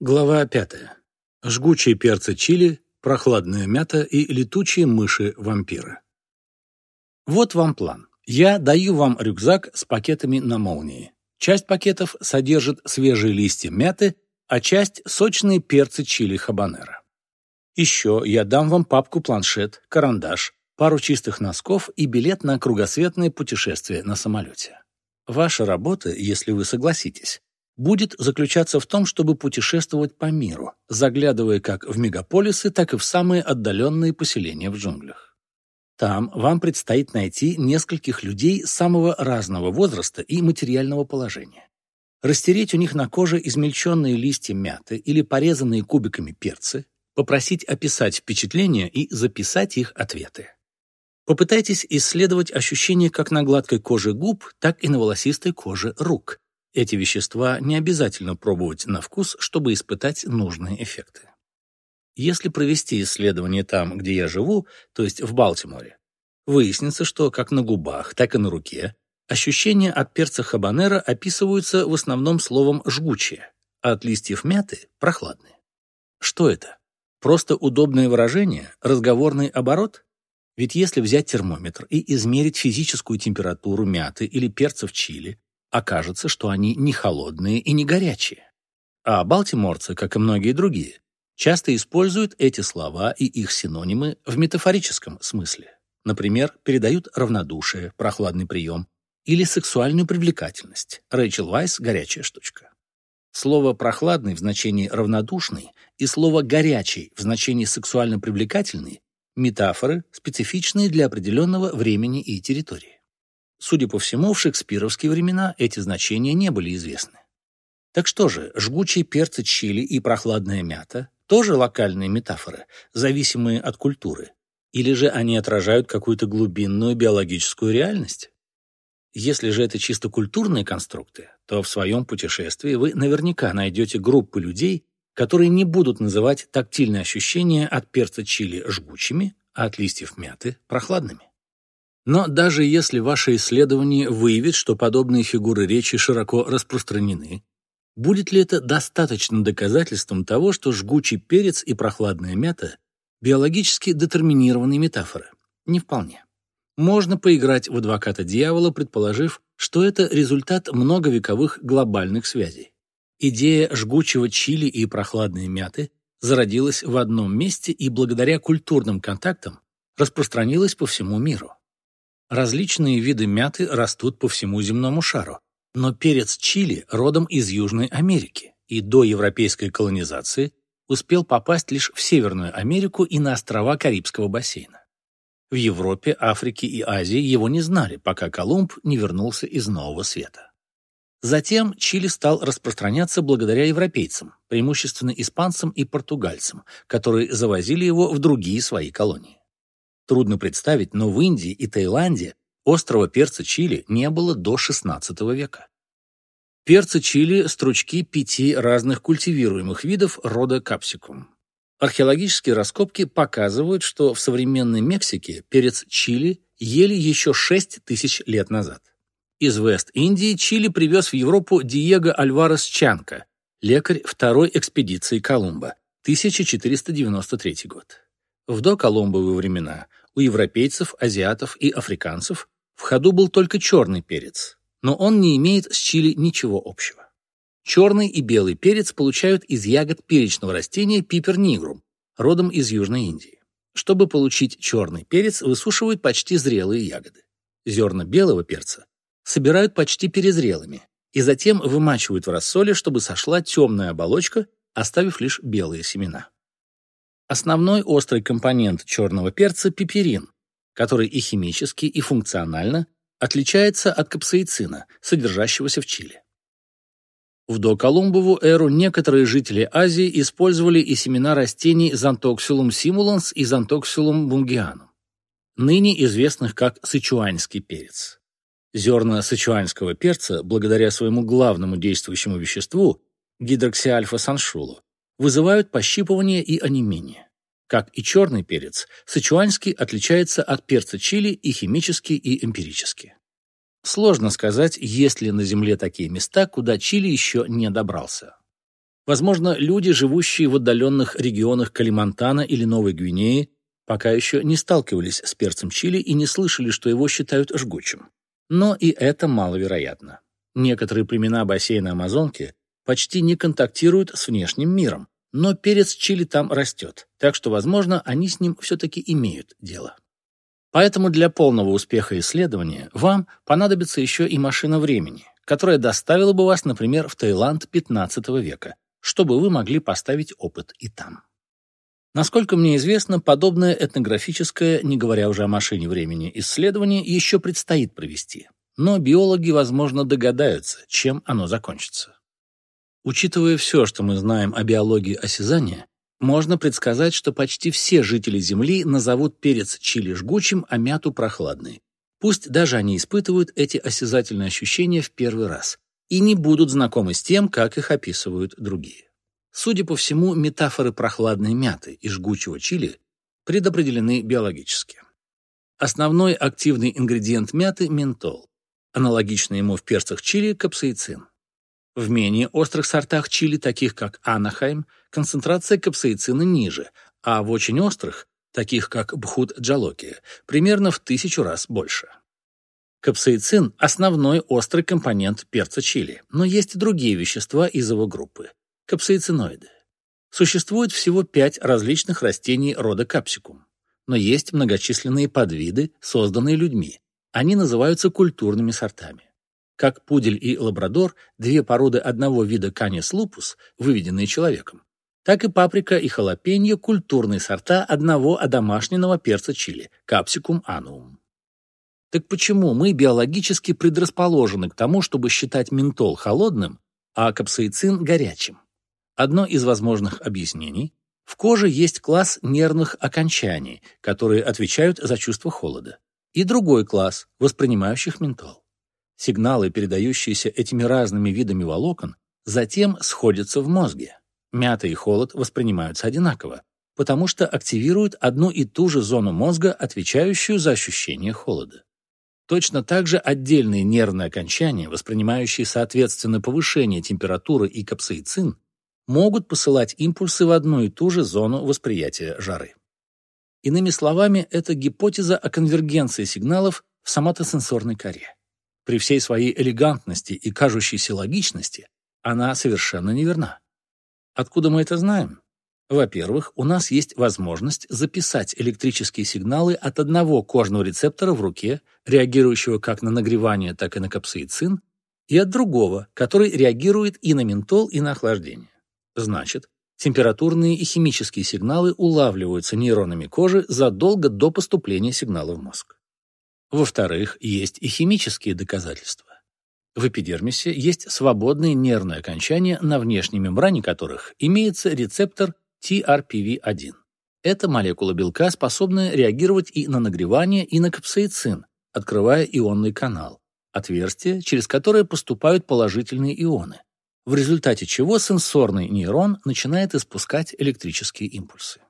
Глава 5. Жгучие перцы чили, прохладная мята и летучие мыши-вампиры. Вот вам план. Я даю вам рюкзак с пакетами на молнии. Часть пакетов содержит свежие листья мяты, а часть – сочные перцы чили хабанера. Еще я дам вам папку-планшет, карандаш, пару чистых носков и билет на кругосветное путешествие на самолете. Ваша работа, если вы согласитесь, будет заключаться в том, чтобы путешествовать по миру, заглядывая как в мегаполисы, так и в самые отдаленные поселения в джунглях. Там вам предстоит найти нескольких людей самого разного возраста и материального положения. Растереть у них на коже измельченные листья мяты или порезанные кубиками перцы, попросить описать впечатления и записать их ответы. Попытайтесь исследовать ощущения как на гладкой коже губ, так и на волосистой коже рук, эти вещества не обязательно пробовать на вкус, чтобы испытать нужные эффекты. Если провести исследование там, где я живу, то есть в Балтиморе, выяснится, что как на губах, так и на руке ощущения от перца хабанера описываются в основном словом «жгучее», а от листьев мяты – «прохладные». Что это? Просто удобное выражение, разговорный оборот? Ведь если взять термометр и измерить физическую температуру мяты или перцев чили, окажется, что они не холодные и не горячие. А балтиморцы, как и многие другие, часто используют эти слова и их синонимы в метафорическом смысле. Например, передают равнодушие, прохладный прием, или сексуальную привлекательность. Рэйчел Вайс – горячая штучка. Слово «прохладный» в значении «равнодушный» и слово «горячий» в значении «сексуально привлекательный» – метафоры, специфичные для определенного времени и территории. Судя по всему, в шекспировские времена эти значения не были известны. Так что же, жгучие перцы чили и прохладная мята – тоже локальные метафоры, зависимые от культуры? Или же они отражают какую-то глубинную биологическую реальность? Если же это чисто культурные конструкты, то в своем путешествии вы наверняка найдете группы людей, которые не будут называть тактильные ощущения от перца чили жгучими, а от листьев мяты – прохладными. Но даже если ваше исследование выявит, что подобные фигуры речи широко распространены, будет ли это достаточным доказательством того, что жгучий перец и прохладная мята – биологически детерминированные метафоры? Не вполне. Можно поиграть в адвоката дьявола, предположив, что это результат многовековых глобальных связей. Идея жгучего чили и прохладной мяты зародилась в одном месте и благодаря культурным контактам распространилась по всему миру. Различные виды мяты растут по всему земному шару, но перец чили родом из Южной Америки и до европейской колонизации успел попасть лишь в Северную Америку и на острова Карибского бассейна. В Европе, Африке и Азии его не знали, пока Колумб не вернулся из Нового Света. Затем чили стал распространяться благодаря европейцам, преимущественно испанцам и португальцам, которые завозили его в другие свои колонии. Трудно представить, но в Индии и Таиланде острого перца чили не было до XVI века. Перца чили – стручки пяти разных культивируемых видов рода капсикум. Археологические раскопки показывают, что в современной Мексике перец чили ели еще 6 тысяч лет назад. Из Вест-Индии Чили привез в Европу Диего Альварес Чанка, лекарь второй экспедиции Колумба, 1493 год. В доколумбовые времена у европейцев, азиатов и африканцев в ходу был только черный перец, но он не имеет с чили ничего общего. Черный и белый перец получают из ягод перечного растения пипер нигрум, родом из Южной Индии. Чтобы получить черный перец, высушивают почти зрелые ягоды. Зерна белого перца собирают почти перезрелыми и затем вымачивают в рассоле, чтобы сошла темная оболочка, оставив лишь белые семена. Основной острый компонент черного перца – пеперин, который и химически, и функционально отличается от капсаицина, содержащегося в чили. В доколумбову эру некоторые жители Азии использовали и семена растений Xanthoxylum simulans и Xanthoxylum bungianum, ныне известных как сычуанский перец. Зерна сычуанского перца, благодаря своему главному действующему веществу – гидроксиальфа-саншулу, вызывают пощипывание и онемение. Как и черный перец, сычуанский отличается от перца чили и химически, и эмпирически. Сложно сказать, есть ли на Земле такие места, куда чили еще не добрался. Возможно, люди, живущие в отдаленных регионах Калимантана или Новой Гвинеи, пока еще не сталкивались с перцем чили и не слышали, что его считают жгучим. Но и это маловероятно. Некоторые племена бассейна Амазонки почти не контактируют с внешним миром, но перец чили там растет, так что, возможно, они с ним все-таки имеют дело. Поэтому для полного успеха исследования вам понадобится еще и машина времени, которая доставила бы вас, например, в Таиланд XV века, чтобы вы могли поставить опыт и там. Насколько мне известно, подобное этнографическое, не говоря уже о машине времени, исследование еще предстоит провести. Но биологи, возможно, догадаются, чем оно закончится. Учитывая все, что мы знаем о биологии осязания, можно предсказать, что почти все жители Земли назовут перец чили жгучим, а мяту прохладной. Пусть даже они испытывают эти осязательные ощущения в первый раз и не будут знакомы с тем, как их описывают другие. Судя по всему, метафоры прохладной мяты и жгучего чили предопределены биологически. Основной активный ингредиент мяты – ментол. Аналогично ему в перцах чили – капсаицин. В менее острых сортах чили, таких как Анахайм, концентрация капсаицина ниже, а в очень острых, таких как Бхут-Джалоки, примерно в тысячу раз больше. Капсаицин – основной острый компонент перца чили, но есть и другие вещества из его группы – капсаициноиды. Существует всего пять различных растений рода капсикум, но есть многочисленные подвиды, созданные людьми. Они называются культурными сортами. Как пудель и лабрадор, две породы одного вида канис лупус, выведенные человеком, так и паприка и халапеньо – культурные сорта одного одомашненного перца чили – капсикум ануум. Так почему мы биологически предрасположены к тому, чтобы считать ментол холодным, а капсаицин – горячим? Одно из возможных объяснений – в коже есть класс нервных окончаний, которые отвечают за чувство холода, и другой класс, воспринимающих ментол. Сигналы, передающиеся этими разными видами волокон, затем сходятся в мозге. Мята и холод воспринимаются одинаково, потому что активируют одну и ту же зону мозга, отвечающую за ощущение холода. Точно так же отдельные нервные окончания, воспринимающие соответственно повышение температуры и капсаицин, могут посылать импульсы в одну и ту же зону восприятия жары. Иными словами, это гипотеза о конвергенции сигналов в соматосенсорной коре. При всей своей элегантности и кажущейся логичности она совершенно неверна. Откуда мы это знаем? Во-первых, у нас есть возможность записать электрические сигналы от одного кожного рецептора в руке, реагирующего как на нагревание, так и на капсаицин, и от другого, который реагирует и на ментол, и на охлаждение. Значит, температурные и химические сигналы улавливаются нейронами кожи задолго до поступления сигнала в мозг. Во-вторых, есть и химические доказательства. В эпидермисе есть свободные нервные окончания, на внешней мембране которых имеется рецептор TRPV1. Это молекула белка, способная реагировать и на нагревание, и на капсаицин, открывая ионный канал, отверстие, через которое поступают положительные ионы, в результате чего сенсорный нейрон начинает испускать электрические импульсы.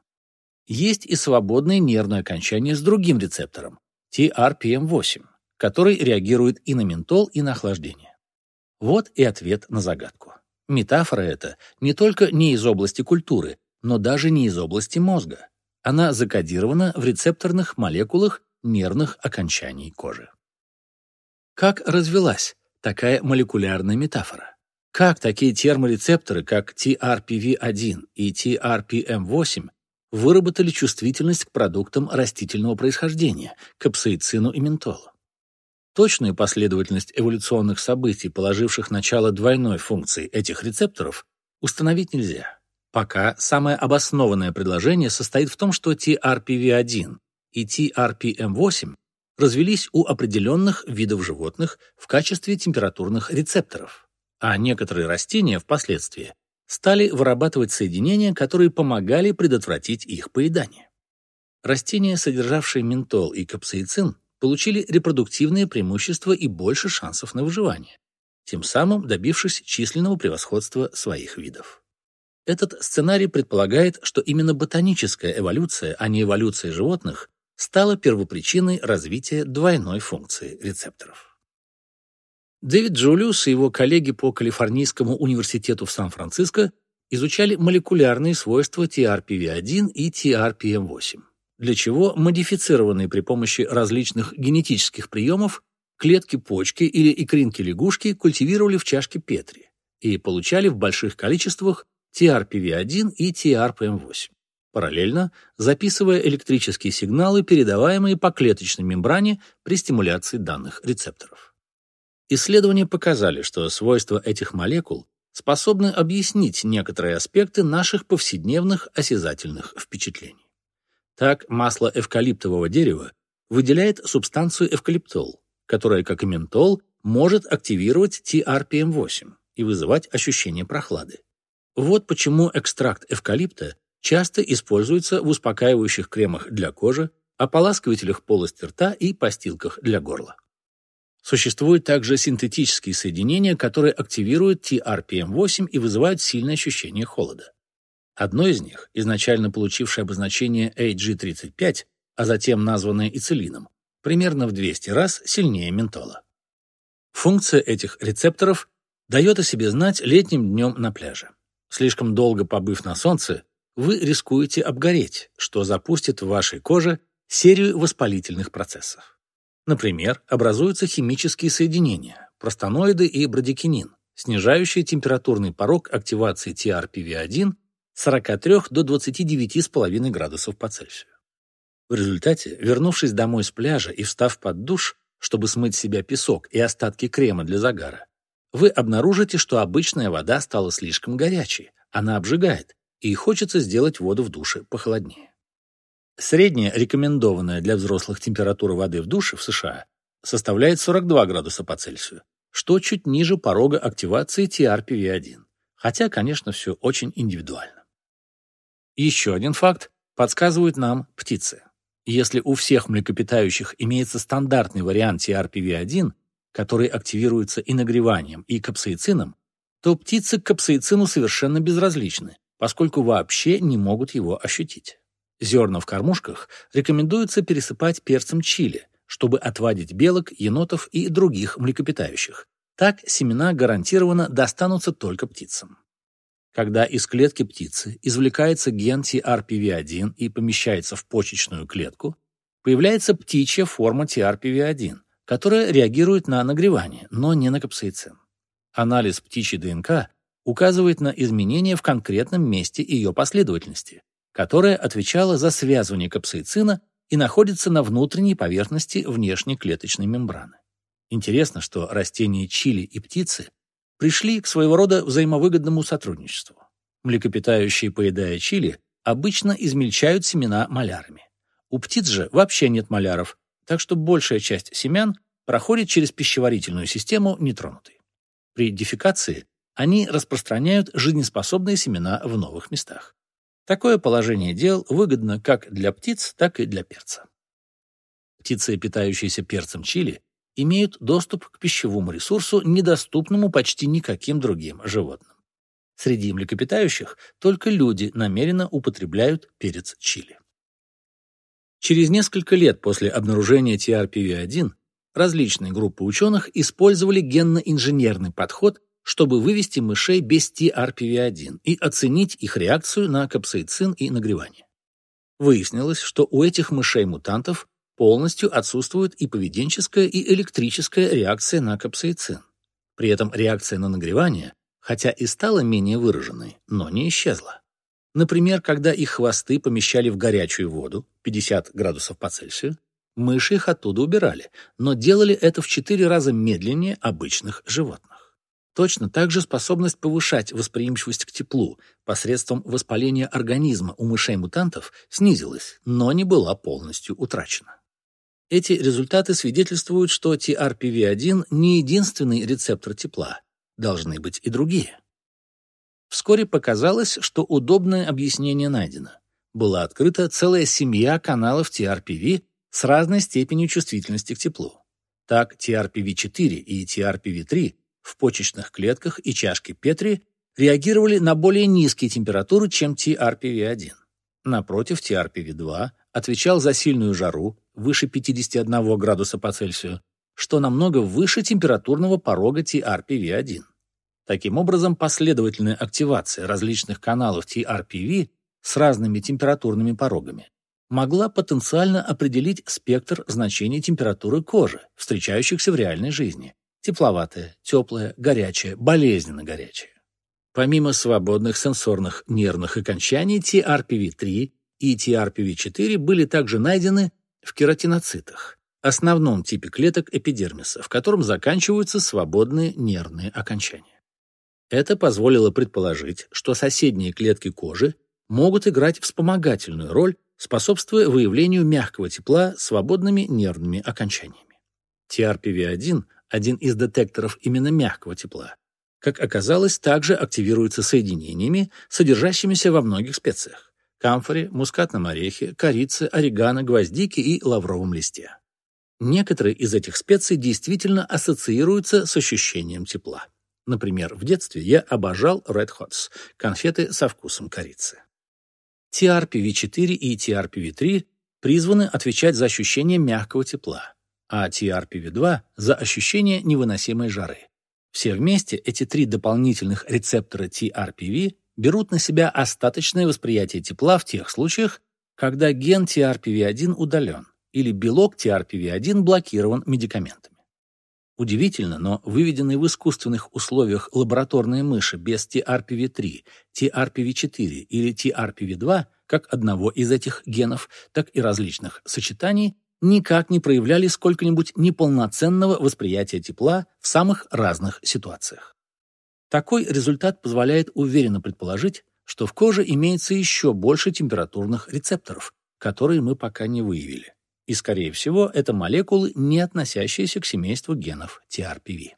Есть и свободные нервные окончания с другим рецептором, TRPM8, который реагирует и на ментол, и на охлаждение. Вот и ответ на загадку. Метафора эта не только не из области культуры, но даже не из области мозга. Она закодирована в рецепторных молекулах нервных окончаний кожи. Как развелась такая молекулярная метафора? Как такие терморецепторы, как TRPV1 и TRPM8, выработали чувствительность к продуктам растительного происхождения, капсаицину и ментолу. Точную последовательность эволюционных событий, положивших начало двойной функции этих рецепторов, установить нельзя. Пока самое обоснованное предложение состоит в том, что TRPV1 и TRPM8 развелись у определенных видов животных в качестве температурных рецепторов, а некоторые растения впоследствии стали вырабатывать соединения, которые помогали предотвратить их поедание. Растения, содержавшие ментол и капсаицин, получили репродуктивные преимущества и больше шансов на выживание, тем самым добившись численного превосходства своих видов. Этот сценарий предполагает, что именно ботаническая эволюция, а не эволюция животных, стала первопричиной развития двойной функции рецепторов. Дэвид Джулиус и его коллеги по Калифорнийскому университету в Сан-Франциско изучали молекулярные свойства TRPV1 и TRPM8, для чего модифицированные при помощи различных генетических приемов клетки почки или икринки лягушки культивировали в чашке Петри и получали в больших количествах TRPV1 и TRPM8, параллельно записывая электрические сигналы, передаваемые по клеточной мембране при стимуляции данных рецепторов. Исследования показали, что свойства этих молекул способны объяснить некоторые аспекты наших повседневных осязательных впечатлений. Так, масло эвкалиптового дерева выделяет субстанцию эвкалиптол, которая, как и ментол, может активировать TRPM8 и вызывать ощущение прохлады. Вот почему экстракт эвкалипта часто используется в успокаивающих кремах для кожи, ополаскивателях полости рта и постилках для горла. Существуют также синтетические соединения, которые активируют TRPM8 и вызывают сильное ощущение холода. Одно из них, изначально получившее обозначение AG35, а затем названное ицилином, примерно в 200 раз сильнее ментола. Функция этих рецепторов дает о себе знать летним днем на пляже. Слишком долго побыв на солнце, вы рискуете обгореть, что запустит в вашей коже серию воспалительных процессов. Например, образуются химические соединения, простаноиды и брадикинин, снижающие температурный порог активации TRPV1 с 43 до 29,5 градусов по Цельсию. В результате, вернувшись домой с пляжа и встав под душ, чтобы смыть с себя песок и остатки крема для загара, вы обнаружите, что обычная вода стала слишком горячей, она обжигает, и хочется сделать воду в душе похолоднее. Средняя рекомендованная для взрослых температура воды в душе в США составляет 42 градуса по Цельсию, что чуть ниже порога активации TRPV1, хотя, конечно, все очень индивидуально. Еще один факт подсказывают нам птицы. Если у всех млекопитающих имеется стандартный вариант TRPV1, который активируется и нагреванием, и капсаицином, то птицы к капсаицину совершенно безразличны, поскольку вообще не могут его ощутить. Зерна в кормушках рекомендуется пересыпать перцем чили, чтобы отвадить белок, енотов и других млекопитающих. Так семена гарантированно достанутся только птицам. Когда из клетки птицы извлекается ген TRPV1 и помещается в почечную клетку, появляется птичья форма TRPV1, которая реагирует на нагревание, но не на капсаицин. Анализ птичьей ДНК указывает на изменения в конкретном месте ее последовательности, которая отвечала за связывание капсаицина и находится на внутренней поверхности внешней клеточной мембраны. Интересно, что растения чили и птицы пришли к своего рода взаимовыгодному сотрудничеству. Млекопитающие, поедая чили, обычно измельчают семена малярами. У птиц же вообще нет маляров, так что большая часть семян проходит через пищеварительную систему нетронутой. При дефекации они распространяют жизнеспособные семена в новых местах. Такое положение дел выгодно как для птиц, так и для перца. Птицы, питающиеся перцем чили, имеют доступ к пищевому ресурсу, недоступному почти никаким другим животным. Среди млекопитающих только люди намеренно употребляют перец чили. Через несколько лет после обнаружения TRPV1 различные группы ученых использовали генно-инженерный подход чтобы вывести мышей без TRPV1 и оценить их реакцию на капсаицин и нагревание. Выяснилось, что у этих мышей-мутантов полностью отсутствует и поведенческая, и электрическая реакция на капсаицин. При этом реакция на нагревание, хотя и стала менее выраженной, но не исчезла. Например, когда их хвосты помещали в горячую воду, 50 градусов по Цельсию, мыши их оттуда убирали, но делали это в 4 раза медленнее обычных животных. Точно так же способность повышать восприимчивость к теплу посредством воспаления организма у мышей-мутантов снизилась, но не была полностью утрачена. Эти результаты свидетельствуют, что TRPV1 не единственный рецептор тепла, должны быть и другие. Вскоре показалось, что удобное объяснение найдено. Была открыта целая семья каналов TRPV с разной степенью чувствительности к теплу. Так, TRPV4 и TRPV3 в почечных клетках и чашке Петри реагировали на более низкие температуры, чем TRPV1. Напротив, TRPV2 отвечал за сильную жару, выше 51 градуса по Цельсию, что намного выше температурного порога TRPV1. Таким образом, последовательная активация различных каналов TRPV с разными температурными порогами могла потенциально определить спектр значений температуры кожи, встречающихся в реальной жизни – тепловатая, теплая, горячая, болезненно горячая. Помимо свободных сенсорных нервных окончаний, TRPV3 и TRPV4 были также найдены в кератиноцитах, основном типе клеток эпидермиса, в котором заканчиваются свободные нервные окончания. Это позволило предположить, что соседние клетки кожи могут играть вспомогательную роль, способствуя выявлению мягкого тепла свободными нервными окончаниями. TRPV1 – один из детекторов именно мягкого тепла. Как оказалось, также активируется соединениями, содержащимися во многих специях – камфоре, мускатном орехе, корице, орегано, гвоздике и лавровом листе. Некоторые из этих специй действительно ассоциируются с ощущением тепла. Например, в детстве я обожал Red Hots – конфеты со вкусом корицы. TRPV4 и TRPV3 призваны отвечать за ощущение мягкого тепла, а TRPV2 – за ощущение невыносимой жары. Все вместе эти три дополнительных рецептора TRPV берут на себя остаточное восприятие тепла в тех случаях, когда ген TRPV1 удален или белок TRPV1 блокирован медикаментами. Удивительно, но выведенные в искусственных условиях лабораторные мыши без TRPV3, TRPV4 или TRPV2, как одного из этих генов, так и различных сочетаний, никак не проявляли сколько-нибудь неполноценного восприятия тепла в самых разных ситуациях. Такой результат позволяет уверенно предположить, что в коже имеется еще больше температурных рецепторов, которые мы пока не выявили и, скорее всего, это молекулы, не относящиеся к семейству генов TRPV.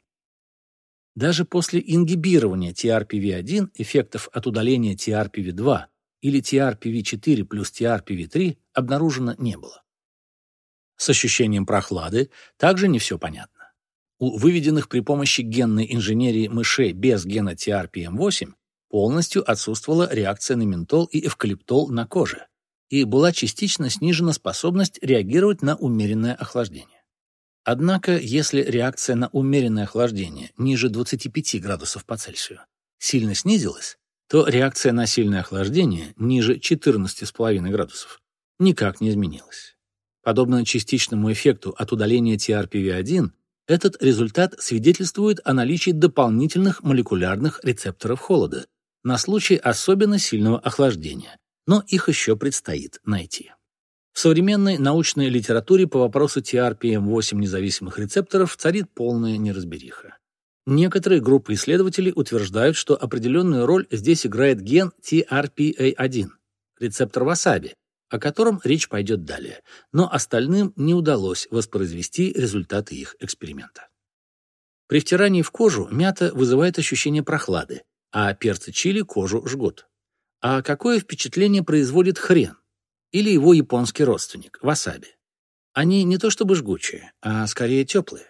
Даже после ингибирования TRPV1 эффектов от удаления TRPV2 или TRPV4 плюс TRPV3 обнаружено не было. С ощущением прохлады также не все понятно. У выведенных при помощи генной инженерии мышей без гена TRPM8 полностью отсутствовала реакция на ментол и эвкалиптол на коже, и была частично снижена способность реагировать на умеренное охлаждение. Однако, если реакция на умеренное охлаждение ниже 25 градусов по Цельсию сильно снизилась, то реакция на сильное охлаждение ниже 14,5 градусов никак не изменилась. Подобно частичному эффекту от удаления TRPV1, этот результат свидетельствует о наличии дополнительных молекулярных рецепторов холода на случай особенно сильного охлаждения, но их еще предстоит найти. В современной научной литературе по вопросу TRPM8 независимых рецепторов царит полная неразбериха. Некоторые группы исследователей утверждают, что определенную роль здесь играет ген TRPA1, рецептор васаби, о котором речь пойдет далее, но остальным не удалось воспроизвести результаты их эксперимента. При втирании в кожу мята вызывает ощущение прохлады, а перцы чили кожу жгут. А какое впечатление производит хрен? Или его японский родственник, васаби? Они не то чтобы жгучие, а скорее теплые.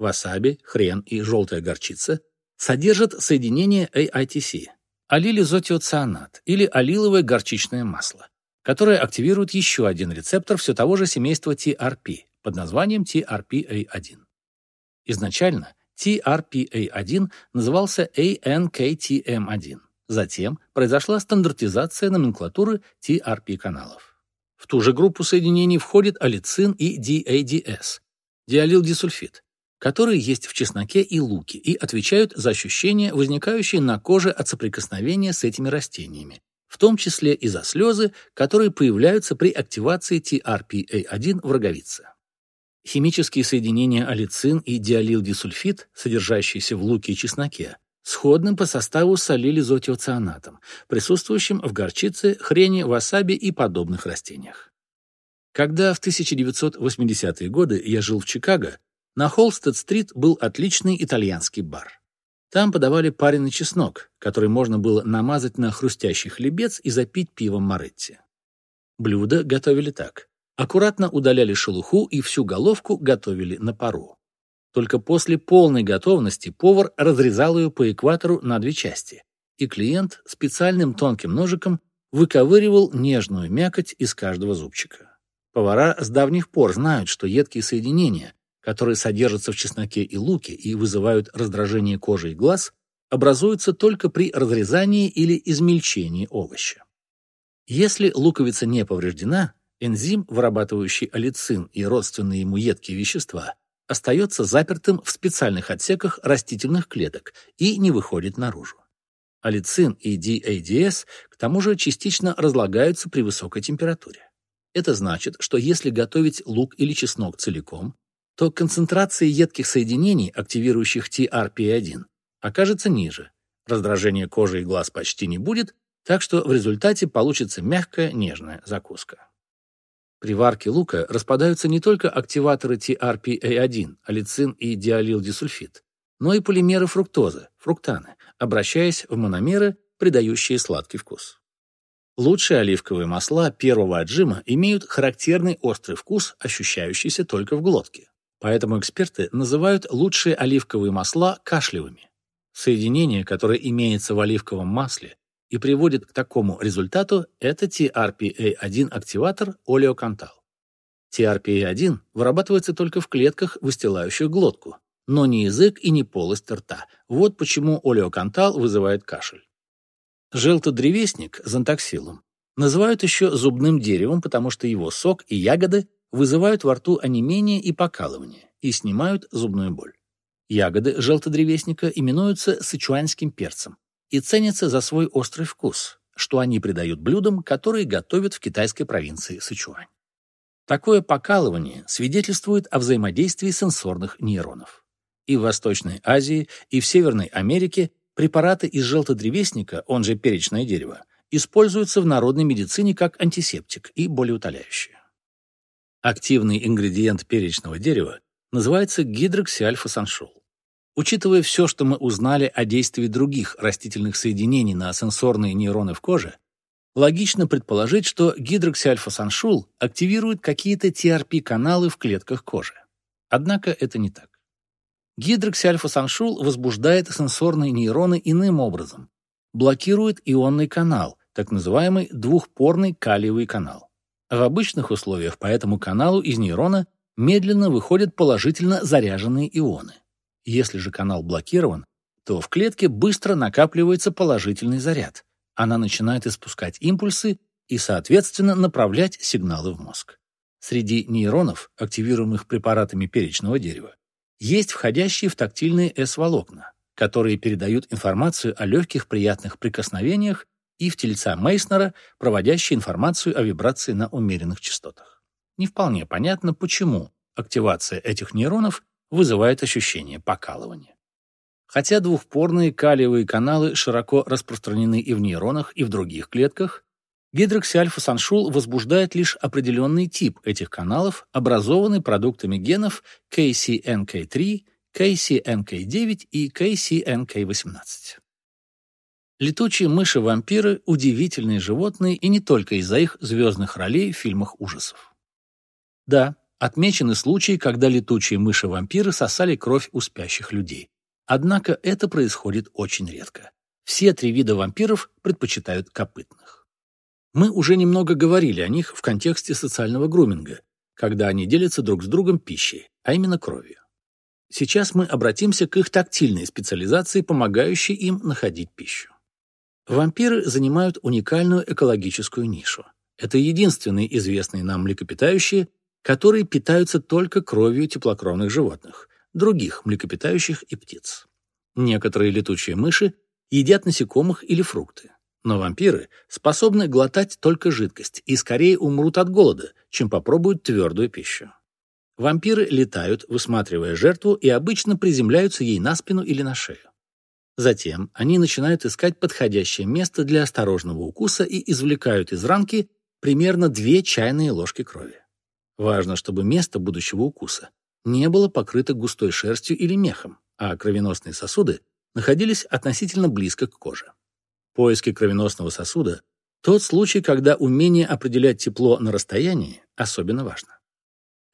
Васаби, хрен и желтая горчица содержат соединение AITC – алилизотиоцианат или алиловое горчичное масло, которое активирует еще один рецептор все того же семейства TRP под названием TRPA1. Изначально TRPA1 назывался ANKTM1 Затем произошла стандартизация номенклатуры TRP-каналов. В ту же группу соединений входит алицин и DADS – диалилдисульфид, которые есть в чесноке и луке и отвечают за ощущения, возникающие на коже от соприкосновения с этими растениями, в том числе и за слезы, которые появляются при активации TRPA1 в роговице. Химические соединения алицин и диалилдисульфид, содержащиеся в луке и чесноке, сходным по составу с алилизотиоцианатом, присутствующим в горчице, хрене, васаби и подобных растениях. Когда в 1980-е годы я жил в Чикаго, на Холстед-стрит был отличный итальянский бар. Там подавали пареный чеснок, который можно было намазать на хрустящий хлебец и запить пивом Моретти. Блюдо готовили так. Аккуратно удаляли шелуху и всю головку готовили на пару. Только после полной готовности повар разрезал ее по экватору на две части, и клиент специальным тонким ножиком выковыривал нежную мякоть из каждого зубчика. Повара с давних пор знают, что едкие соединения, которые содержатся в чесноке и луке и вызывают раздражение кожи и глаз, образуется только при разрезании или измельчении овоща. Если луковица не повреждена, энзим, вырабатывающий алицин и родственные ему едкие вещества, остается запертым в специальных отсеках растительных клеток и не выходит наружу. Алицин и DADS к тому же частично разлагаются при высокой температуре. Это значит, что если готовить лук или чеснок целиком, то концентрация едких соединений, активирующих TRP1, окажется ниже. Раздражения кожи и глаз почти не будет, так что в результате получится мягкая, нежная закуска. При варке лука распадаются не только активаторы TRPA1, алицин и диалилдисульфид, но и полимеры фруктозы, фруктаны, обращаясь в мономеры, придающие сладкий вкус. Лучшие оливковые масла первого отжима имеют характерный острый вкус, ощущающийся только в глотке. Поэтому эксперты называют лучшие оливковые масла кашлевыми. Соединение, которое имеется в оливковом масле и приводит к такому результату, это TRPA1-активатор олеокантал. TRPA1 вырабатывается только в клетках, выстилающих глотку, но не язык и не полость рта. Вот почему олеокантал вызывает кашель. Желтодревесник зонтоксилум называют еще зубным деревом, потому что его сок и ягоды вызывают во рту онемение и покалывание и снимают зубную боль. Ягоды желтодревесника именуются сычуанским перцем и ценятся за свой острый вкус, что они придают блюдам, которые готовят в китайской провинции Сычуань. Такое покалывание свидетельствует о взаимодействии сенсорных нейронов. И в Восточной Азии, и в Северной Америке препараты из желтодревесника, он же перечное дерево, используются в народной медицине как антисептик и болеутоляющее. Активный ингредиент перечного дерева называется гидроксиальфа-саншол. Учитывая все, что мы узнали о действии других растительных соединений на сенсорные нейроны в коже, логично предположить, что гидроксиальфа-саншул активирует какие-то TRP-каналы в клетках кожи. Однако это не так. Гидроксиальфа-саншул возбуждает сенсорные нейроны иным образом, блокирует ионный канал, так называемый двухпорный калиевый канал. В обычных условиях по этому каналу из нейрона медленно выходят положительно заряженные ионы. Если же канал блокирован, то в клетке быстро накапливается положительный заряд. Она начинает испускать импульсы и, соответственно, направлять сигналы в мозг. Среди нейронов, активируемых препаратами перечного дерева, есть входящие в тактильные S-волокна, которые передают информацию о легких приятных прикосновениях и в тельца Мейснера, проводящие информацию о вибрации на умеренных частотах. Не вполне понятно, почему активация этих нейронов вызывает ощущение покалывания. Хотя двухпорные калиевые каналы широко распространены и в нейронах, и в других клетках, гидроксиальфа-саншул возбуждает лишь определенный тип этих каналов, образованный продуктами генов KCNK3, KCNK9 и KCNK18. Летучие мыши-вампиры – удивительные животные и не только из-за их звездных ролей в фильмах ужасов. Да, Отмечены случаи, когда летучие мыши-вампиры сосали кровь у спящих людей. Однако это происходит очень редко. Все три вида вампиров предпочитают копытных. Мы уже немного говорили о них в контексте социального груминга, когда они делятся друг с другом пищей, а именно кровью. Сейчас мы обратимся к их тактильной специализации, помогающей им находить пищу. Вампиры занимают уникальную экологическую нишу. Это единственные известные нам млекопитающие, которые питаются только кровью теплокровных животных, других млекопитающих и птиц. Некоторые летучие мыши едят насекомых или фрукты, но вампиры способны глотать только жидкость и скорее умрут от голода, чем попробуют твердую пищу. Вампиры летают, высматривая жертву, и обычно приземляются ей на спину или на шею. Затем они начинают искать подходящее место для осторожного укуса и извлекают из ранки примерно две чайные ложки крови. Важно, чтобы место будущего укуса не было покрыто густой шерстью или мехом, а кровеносные сосуды находились относительно близко к коже. Поиски кровеносного сосуда – тот случай, когда умение определять тепло на расстоянии особенно важно.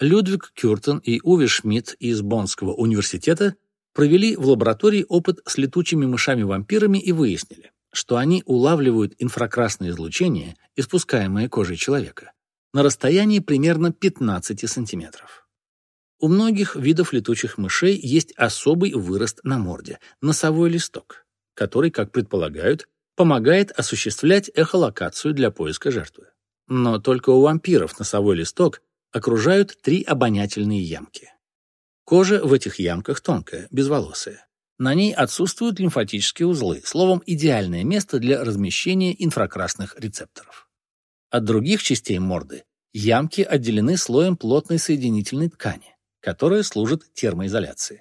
Людвиг Кюртен и Уве Шмидт из Боннского университета провели в лаборатории опыт с летучими мышами-вампирами и выяснили, что они улавливают инфракрасное излучение, испускаемое кожей человека, на расстоянии примерно 15 сантиметров. У многих видов летучих мышей есть особый вырост на морде – носовой листок, который, как предполагают, помогает осуществлять эхолокацию для поиска жертвы. Но только у вампиров носовой листок окружают три обонятельные ямки. Кожа в этих ямках тонкая, безволосая. На ней отсутствуют лимфатические узлы, словом, идеальное место для размещения инфракрасных рецепторов. От других частей морды ямки отделены слоем плотной соединительной ткани, которая служит термоизоляцией.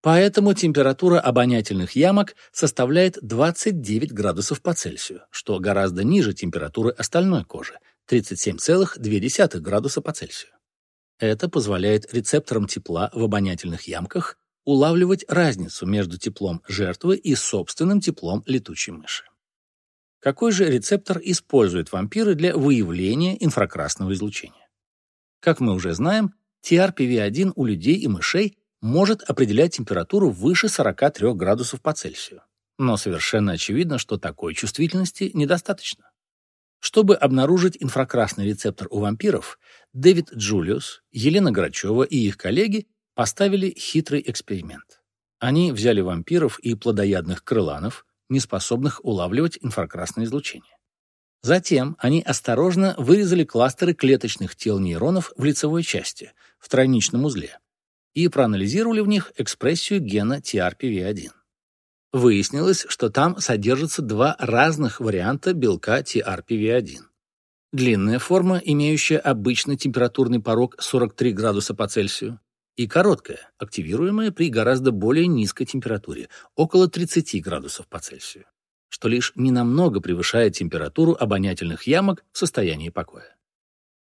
Поэтому температура обонятельных ямок составляет 29 градусов по Цельсию, что гораздо ниже температуры остальной кожи – 37,2 градуса по Цельсию. Это позволяет рецепторам тепла в обонятельных ямках улавливать разницу между теплом жертвы и собственным теплом летучей мыши. Какой же рецептор используют вампиры для выявления инфракрасного излучения? Как мы уже знаем, TRPV1 у людей и мышей может определять температуру выше 43 градусов по Цельсию. Но совершенно очевидно, что такой чувствительности недостаточно. Чтобы обнаружить инфракрасный рецептор у вампиров, Дэвид Джулиус, Елена Грачева и их коллеги поставили хитрый эксперимент. Они взяли вампиров и плодоядных крыланов, не способных улавливать инфракрасное излучение. Затем они осторожно вырезали кластеры клеточных тел нейронов в лицевой части, в тройничном узле, и проанализировали в них экспрессию гена TRPV1. Выяснилось, что там содержатся два разных варианта белка TRPV1. Длинная форма, имеющая обычный температурный порог 43 градуса по Цельсию, и короткая, активируемая при гораздо более низкой температуре, около 30 градусов по Цельсию, что лишь ненамного превышает температуру обонятельных ямок в состоянии покоя.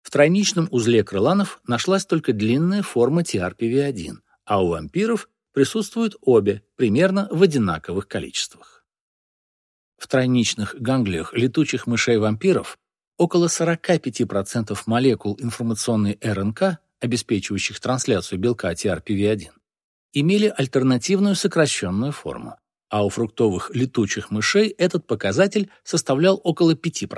В тройничном узле крыланов нашлась только длинная форма TRPV1, а у вампиров присутствуют обе, примерно в одинаковых количествах. В тройничных ганглиях летучих мышей-вампиров около 45% молекул информационной РНК обеспечивающих трансляцию белка TRPV1, имели альтернативную сокращенную форму, а у фруктовых летучих мышей этот показатель составлял около 5%.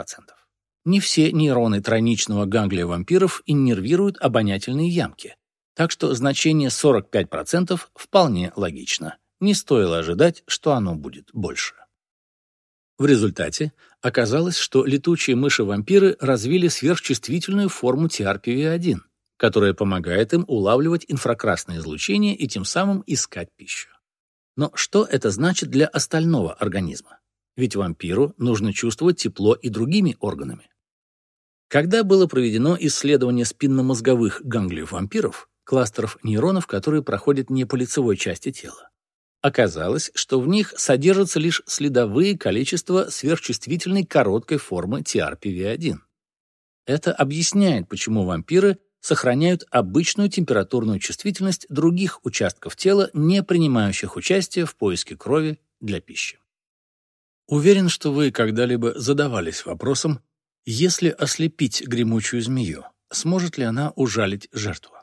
Не все нейроны тройничного ганглия вампиров иннервируют обонятельные ямки, так что значение 45% вполне логично. Не стоило ожидать, что оно будет больше. В результате оказалось, что летучие мыши-вампиры развили сверхчувствительную форму TRPV1, которая помогает им улавливать инфракрасное излучение и тем самым искать пищу. Но что это значит для остального организма? Ведь вампиру нужно чувствовать тепло и другими органами. Когда было проведено исследование спинномозговых ганглиев вампиров, кластеров нейронов, которые проходят не по лицевой части тела, оказалось, что в них содержатся лишь следовые количества сверхчувствительной короткой формы TRPV1. Это объясняет, почему вампиры сохраняют обычную температурную чувствительность других участков тела, не принимающих участие в поиске крови для пищи. Уверен, что вы когда-либо задавались вопросом, если ослепить гремучую змею, сможет ли она ужалить жертву?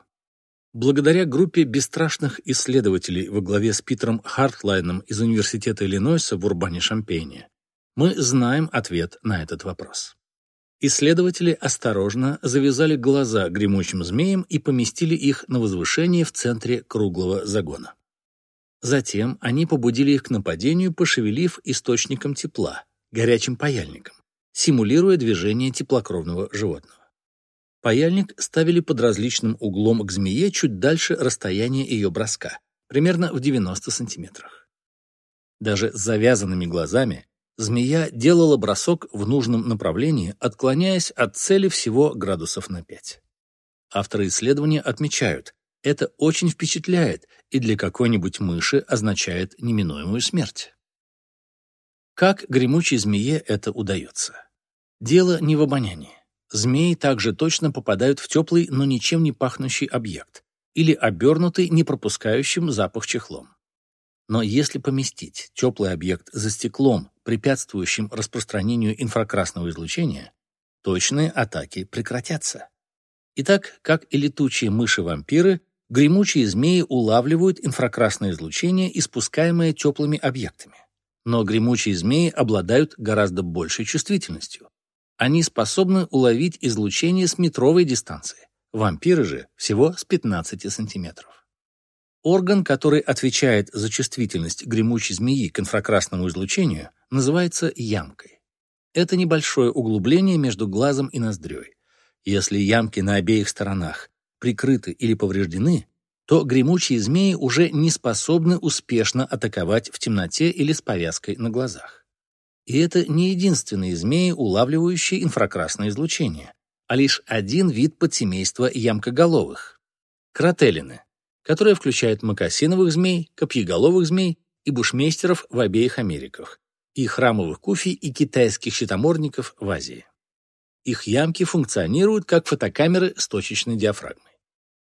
Благодаря группе бесстрашных исследователей во главе с Питером Хартлайном из Университета Иллинойса в Урбане-Шампейне, мы знаем ответ на этот вопрос. Исследователи осторожно завязали глаза гремучим змеям и поместили их на возвышение в центре круглого загона. Затем они побудили их к нападению, пошевелив источником тепла, горячим паяльником, симулируя движение теплокровного животного. Паяльник ставили под различным углом к змее чуть дальше расстояния ее броска, примерно в 90 сантиметрах. Даже с завязанными глазами змея делала бросок в нужном направлении, отклоняясь от цели всего градусов на 5. Авторы исследования отмечают, это очень впечатляет и для какой-нибудь мыши означает неминуемую смерть. Как гремучей змее это удается? Дело не в обонянии. Змеи также точно попадают в теплый, но ничем не пахнущий объект или обернутый, не пропускающим запах чехлом. Но если поместить теплый объект за стеклом, препятствующим распространению инфракрасного излучения, точные атаки прекратятся. Итак, как и летучие мыши-вампиры, гремучие змеи улавливают инфракрасное излучение, испускаемое теплыми объектами. Но гремучие змеи обладают гораздо большей чувствительностью. Они способны уловить излучение с метровой дистанции. Вампиры же всего с 15 сантиметров. Орган, который отвечает за чувствительность гремучей змеи к инфракрасному излучению, называется ямкой. Это небольшое углубление между глазом и ноздрёй. Если ямки на обеих сторонах прикрыты или повреждены, то гремучие змеи уже не способны успешно атаковать в темноте или с повязкой на глазах. И это не единственные змеи, улавливающие инфракрасное излучение, а лишь один вид подсемейства ямкоголовых – кротелины, которое включает мокасиновых змей, копьеголовых змей и бушмейстеров в обеих Америках, и храмовых куфий и китайских щитомордников в Азии. Их ямки функционируют как фотокамеры с точечной диафрагмой.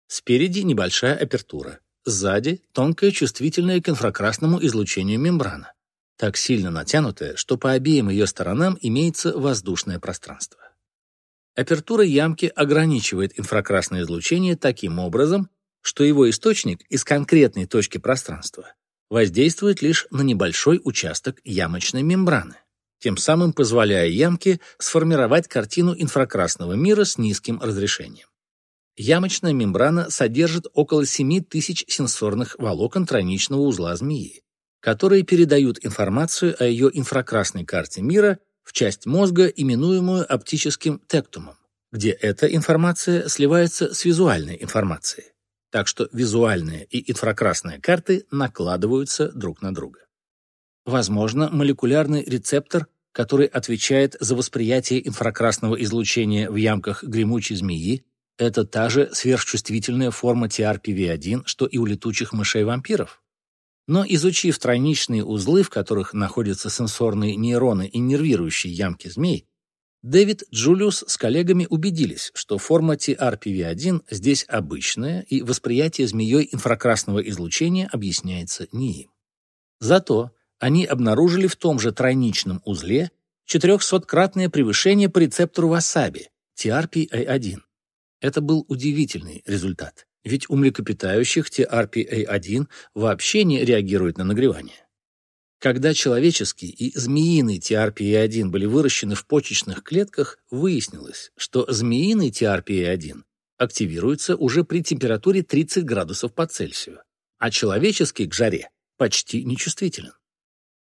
Спереди небольшая апертура, сзади тонкая чувствительная к инфракрасному излучению мембрана, так сильно натянутая, что по обеим ее сторонам имеется воздушное пространство. Апертура ямки ограничивает инфракрасное излучение таким образом, что его источник из конкретной точки пространства воздействует лишь на небольшой участок ямочной мембраны, тем самым позволяя ямке сформировать картину инфракрасного мира с низким разрешением. Ямочная мембрана содержит около 7 тысяч сенсорных волокон тройничного узла змеи, которые передают информацию о ее инфракрасной карте мира в часть мозга, именуемую оптическим тектумом, где эта информация сливается с визуальной информацией. Так что визуальные и инфракрасные карты накладываются друг на друга. Возможно, молекулярный рецептор, который отвечает за восприятие инфракрасного излучения в ямках гремучей змеи, это та же сверхчувствительная форма TRPV1, что и у летучих мышей-вампиров. Но изучив тройничные узлы, в которых находятся сенсорные нейроны и нервирующие ямки змей, Дэвид Джулиус с коллегами убедились, что форма TRPV1 здесь обычная, и восприятие змеей инфракрасного излучения объясняется не им. Зато они обнаружили в том же тройничном узле 400-кратное превышение по рецептору васаби, TRPA1. Это был удивительный результат, ведь у млекопитающих TRPA1 вообще не реагирует на нагревание. Когда человеческий и змеиный TRPA1 были выращены в почечных клетках, выяснилось, что змеиный TRPA1 активируется уже при температуре 30 градусов по Цельсию, а человеческий к жаре почти нечувствителен.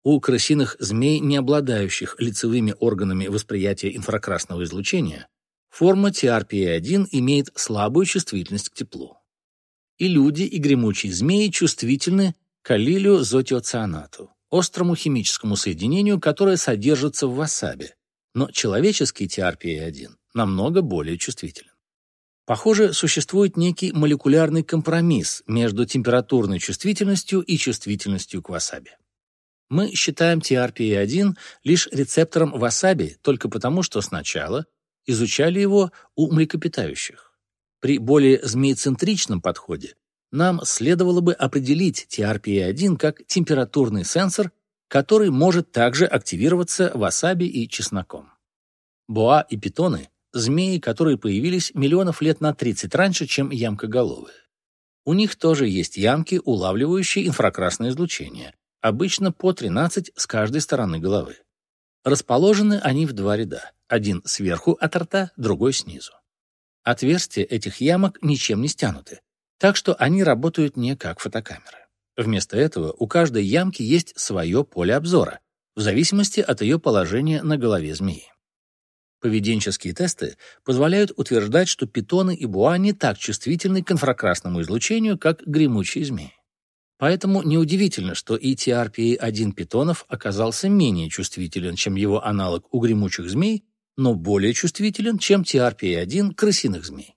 У крысиных змей, не обладающих лицевыми органами восприятия инфракрасного излучения, Форма TRPA1 имеет слабую чувствительность к теплу. И люди, и гремучие змеи чувствительны к аллилю-зотиоцианату, острому химическому соединению, которое содержится в васабе, но человеческий TRPA1 намного более чувствителен. Похоже, существует некий молекулярный компромисс между температурной чувствительностью и чувствительностью к васаби. Мы считаем TRPA1 лишь рецептором васаби только потому, что сначала изучали его у млекопитающих. При более змеецентричном подходе нам следовало бы определить TRPA1 как температурный сенсор, который может также активироваться васаби и чесноком. Боа и питоны – змеи, которые появились миллионов лет на 30 раньше, чем ямкоголовые. У них тоже есть ямки, улавливающие инфракрасное излучение, обычно по 13 с каждой стороны головы. Расположены они в два ряда. Один сверху от рта, другой снизу. Отверстия этих ямок ничем не стянуты, так что они работают не как фотокамеры. Вместо этого у каждой ямки есть свое поле обзора, в зависимости от ее положения на голове змеи. Поведенческие тесты позволяют утверждать, что питоны и буа не так чувствительны к инфракрасному излучению, как гремучие змеи. Поэтому неудивительно, что и TRPA-1 питонов оказался менее чувствителен, чем его аналог у гремучих змей, но более чувствителен, чем TRPA1 крысиных змей.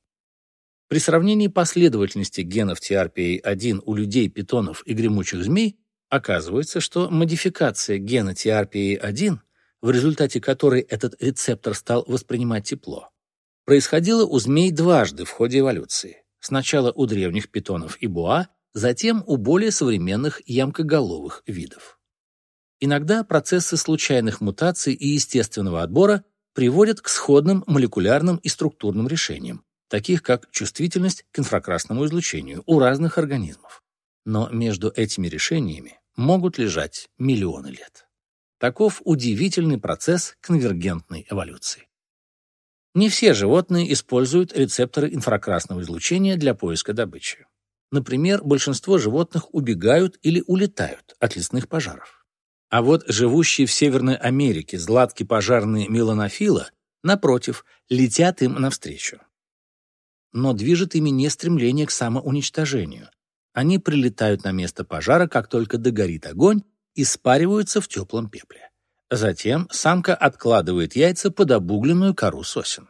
При сравнении последовательности генов TRPA1 у людей, питонов и гремучих змей оказывается, что модификация гена TRPA1, в результате которой этот рецептор стал воспринимать тепло, происходила у змей дважды в ходе эволюции. Сначала у древних питонов и буа, затем у более современных ямкоголовых видов. Иногда процессы случайных мутаций и естественного отбора приводят к сходным молекулярным и структурным решениям, таких как чувствительность к инфракрасному излучению у разных организмов. Но между этими решениями могут лежать миллионы лет. Таков удивительный процесс конвергентной эволюции. Не все животные используют рецепторы инфракрасного излучения для поиска добычи. Например, большинство животных убегают или улетают от лесных пожаров. А вот живущие в Северной Америке златки пожарные меланофила, напротив, летят им навстречу. Но движет ими не стремление к самоуничтожению. Они прилетают на место пожара, как только догорит огонь, и спариваются в теплом пепле. Затем самка откладывает яйца под обугленную кору сосен.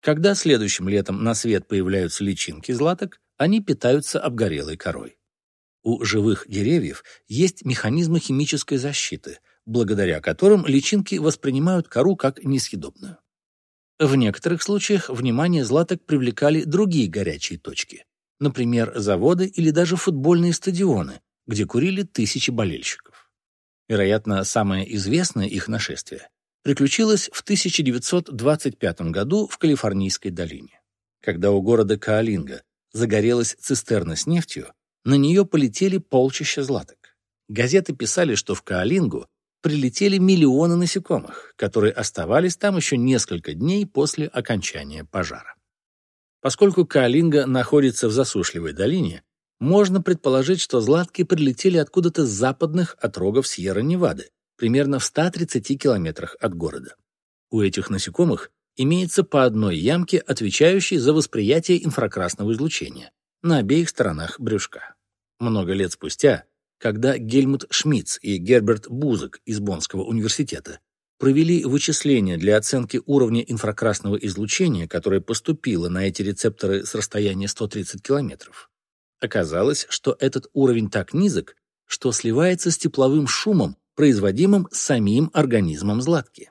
Когда следующим летом на свет появляются личинки златок, они питаются обгорелой корой. У живых деревьев есть механизмы химической защиты, благодаря которым личинки воспринимают кору как несъедобную. В некоторых случаях внимание златок привлекали другие горячие точки, например, заводы или даже футбольные стадионы, где курили тысячи болельщиков. Вероятно, самое известное их нашествие приключилось в 1925 году в Калифорнийской долине, когда у города Каолинга загорелась цистерна с нефтью, на нее полетели полчища златок. Газеты писали, что в Каолингу прилетели миллионы насекомых, которые оставались там еще несколько дней после окончания пожара. Поскольку Каолинга находится в засушливой долине, можно предположить, что златки прилетели откуда-то с западных отрогов Сьерра-Невады, примерно в 130 километрах от города. У этих насекомых имеется по одной ямке, отвечающей за восприятие инфракрасного излучения на обеих сторонах брюшка. Много лет спустя, когда Гельмут Шмидц и Герберт Бузек из Боннского университета провели вычисления для оценки уровня инфракрасного излучения, которое поступило на эти рецепторы с расстояния 130 километров, оказалось, что этот уровень так низок, что сливается с тепловым шумом, производимым самим организмом златки.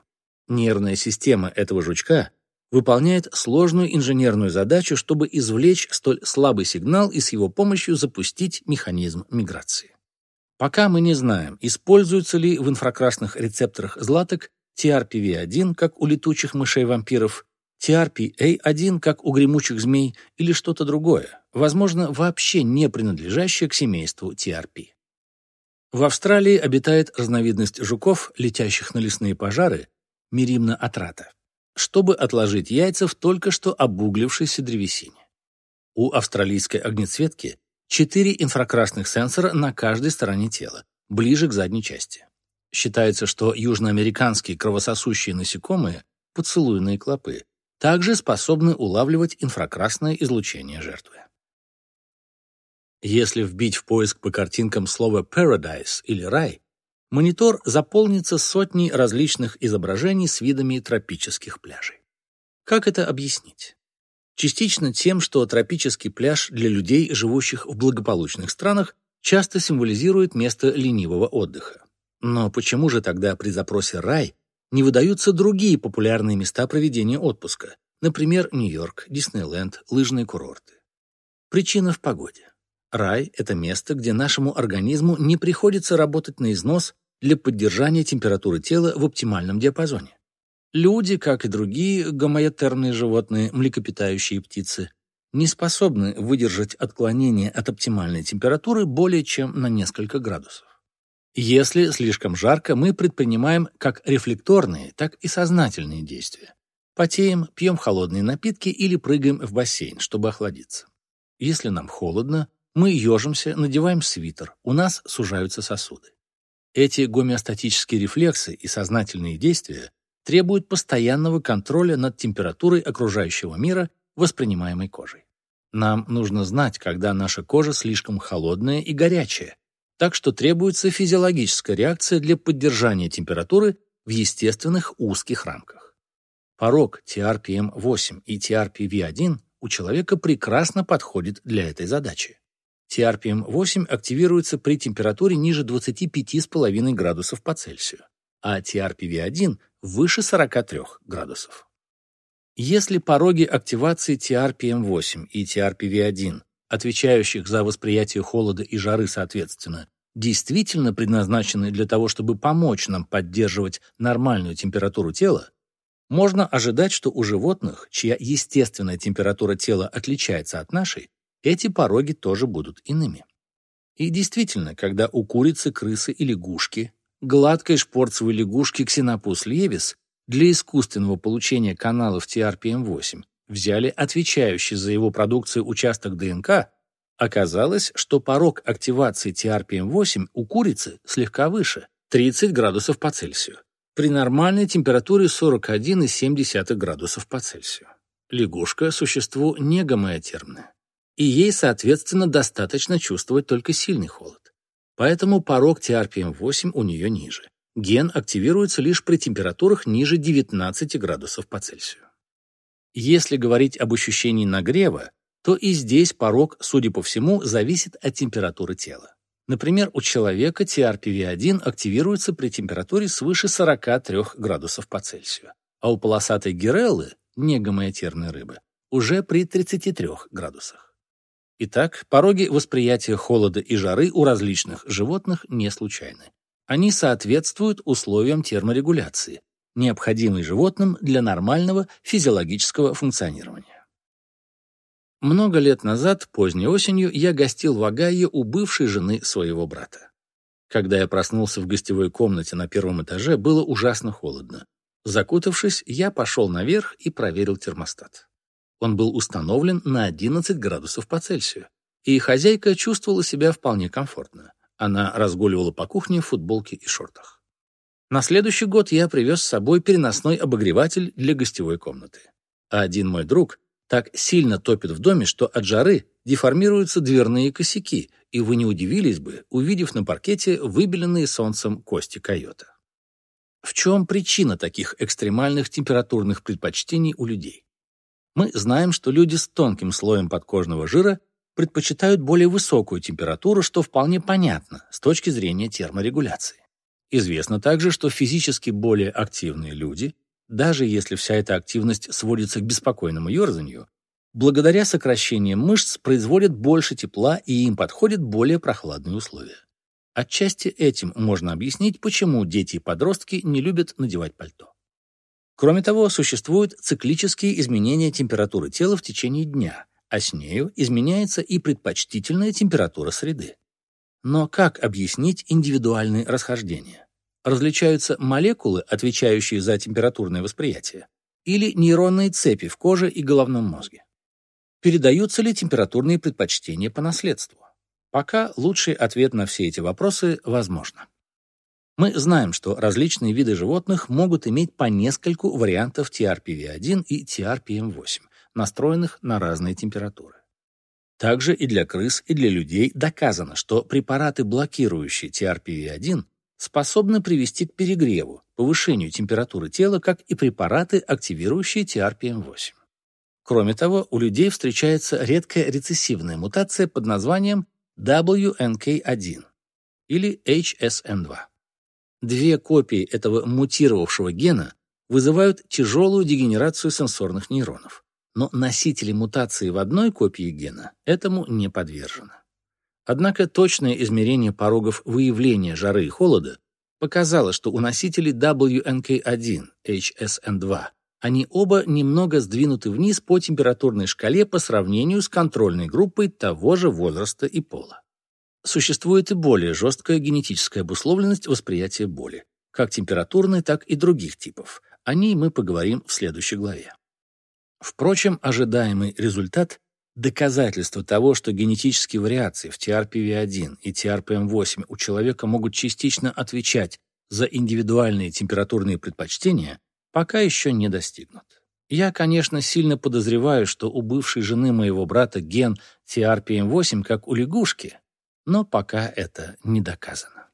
Нервная система этого жучка выполняет сложную инженерную задачу, чтобы извлечь столь слабый сигнал и с его помощью запустить механизм миграции. Пока мы не знаем, используется ли в инфракрасных рецепторах златок TRPV1, как у летучих мышей-вампиров, TRPA1, как у гремучих змей, или что-то другое, возможно, вообще не принадлежащее к семейству TRP. В Австралии обитает разновидность жуков, летящих на лесные пожары, Миримна атрата, чтобы отложить яйца в только что обуглившейся древесине. У австралийской огнецветки четыре инфракрасных сенсора на каждой стороне тела, ближе к задней части. Считается, что южноамериканские кровососущие насекомые, поцелуйные клопы, также способны улавливать инфракрасное излучение жертвы. Если вбить в поиск по картинкам слово «paradise» или «рай», монитор заполнится сотней различных изображений с видами тропических пляжей. Как это объяснить? Частично тем, что тропический пляж для людей, живущих в благополучных странах, часто символизирует место ленивого отдыха. Но почему же тогда при запросе «рай» не выдаются другие популярные места проведения отпуска, например, Нью-Йорк, Диснейленд, лыжные курорты? Причина в погоде. Рай – это место, где нашему организму не приходится работать на износ для поддержания температуры тела в оптимальном диапазоне. Люди, как и другие гомоэтерные животные, млекопитающие птицы, не способны выдержать отклонение от оптимальной температуры более чем на несколько градусов. Если слишком жарко, мы предпринимаем как рефлекторные, так и сознательные действия. Потеем, пьем холодные напитки или прыгаем в бассейн, чтобы охладиться. Если нам холодно, мы ежимся, надеваем свитер, у нас сужаются сосуды. Эти гомеостатические рефлексы и сознательные действия требуют постоянного контроля над температурой окружающего мира, воспринимаемой кожей. Нам нужно знать, когда наша кожа слишком холодная и горячая, так что требуется физиологическая реакция для поддержания температуры в естественных узких рамках. Порог TRPM8 и TRPV1 у человека прекрасно подходит для этой задачи. TRPM-8 активируется при температуре ниже 25,5 градусов по Цельсию, а TRPV-1 выше 43 градусов. Если пороги активации TRPM-8 и TRPV-1, отвечающих за восприятие холода и жары соответственно, действительно предназначены для того, чтобы помочь нам поддерживать нормальную температуру тела, можно ожидать, что у животных, чья естественная температура тела отличается от нашей, эти пороги тоже будут иными. И действительно, когда у курицы, крысы и лягушки, гладкой шпорцевой лягушки Xenopus levis для искусственного получения каналов TRPM8 взяли отвечающий за его продукцию участок ДНК, Оказалось, что порог активации TRPM8 у курицы слегка выше – 30 градусов по Цельсию, при нормальной температуре 41,7 градусов по Цельсию. Лягушка – существо не гомеотермное, и ей, соответственно, достаточно чувствовать только сильный холод. Поэтому порог TRPM8 у нее ниже. Ген активируется лишь при температурах ниже 19 градусов по Цельсию. Если говорить об ощущении нагрева, то и здесь порог, судя по всему, зависит от температуры тела. Например, у человека TRPV1 активируется при температуре свыше 43 градусов по Цельсию, а у полосатой гиреллы, негомеотерной рыбы, уже при 33 градусах. Итак, пороги восприятия холода и жары у различных животных не случайны. Они соответствуют условиям терморегуляции, необходимой животным для нормального физиологического функционирования. Много лет назад, поздней осенью, я гостил в Огайо у бывшей жены своего брата. Когда я проснулся в гостевой комнате на первом этаже, было ужасно холодно. Закутавшись, я пошел наверх и проверил термостат. Он был установлен на 11 градусов по Цельсию, и хозяйка чувствовала себя вполне комфортно. Она разгуливала по кухне в футболке и шортах. На следующий год я привез с собой переносной обогреватель для гостевой комнаты. А один мой друг так сильно топит в доме, что от жары деформируются дверные косяки, и вы не удивились бы, увидев на паркете выбеленные солнцем кости койота. В чем причина таких экстремальных температурных предпочтений у людей? Мы знаем, что люди с тонким слоем подкожного жира предпочитают более высокую температуру, что вполне понятно с точки зрения терморегуляции. Известно также, что физически более активные люди даже если вся эта активность сводится к беспокойному ерзанию, благодаря сокращениям мышц производят больше тепла и им подходят более прохладные условия. Отчасти этим можно объяснить, почему дети и подростки не любят надевать пальто. Кроме того, существуют циклические изменения температуры тела в течение дня, а с нею изменяется и предпочтительная температура среды. Но как объяснить индивидуальные расхождения? различаются молекулы, отвечающие за температурное восприятие, или нейронные цепи в коже и головном мозге. Передаются ли температурные предпочтения по наследству? Пока лучший ответ на все эти вопросы возможно. Мы знаем, что различные виды животных могут иметь по нескольку вариантов TRPV1 и TRPM8, настроенных на разные температуры. Также и для крыс, и для людей доказано, что препараты, блокирующие TRPV1, способны привести к перегреву, повышению температуры тела, как и препараты, активирующие TRPM8. Кроме того, у людей встречается редкая рецессивная мутация под названием WNK1 или HSN2. Две копии этого мутировавшего гена вызывают тяжелую дегенерацию сенсорных нейронов, но носители мутации в одной копии гена этому не подвержены. Однако точное измерение порогов выявления жары и холода показало, что у носителей WNK1, HSN2 они оба немного сдвинуты вниз по температурной шкале по сравнению с контрольной группой того же возраста и пола. Существует и более жесткая генетическая обусловленность восприятия боли, как температурной, так и других типов. О ней мы поговорим в следующей главе. Впрочем, ожидаемый результат Доказательство того, что генетические вариации в TRPV1 и TRPM8 у человека могут частично отвечать за индивидуальные температурные предпочтения, пока еще не достигнут. Я, конечно, сильно подозреваю, что у бывшей жены моего брата ген TRPM8 как у лягушки, но пока это не доказано.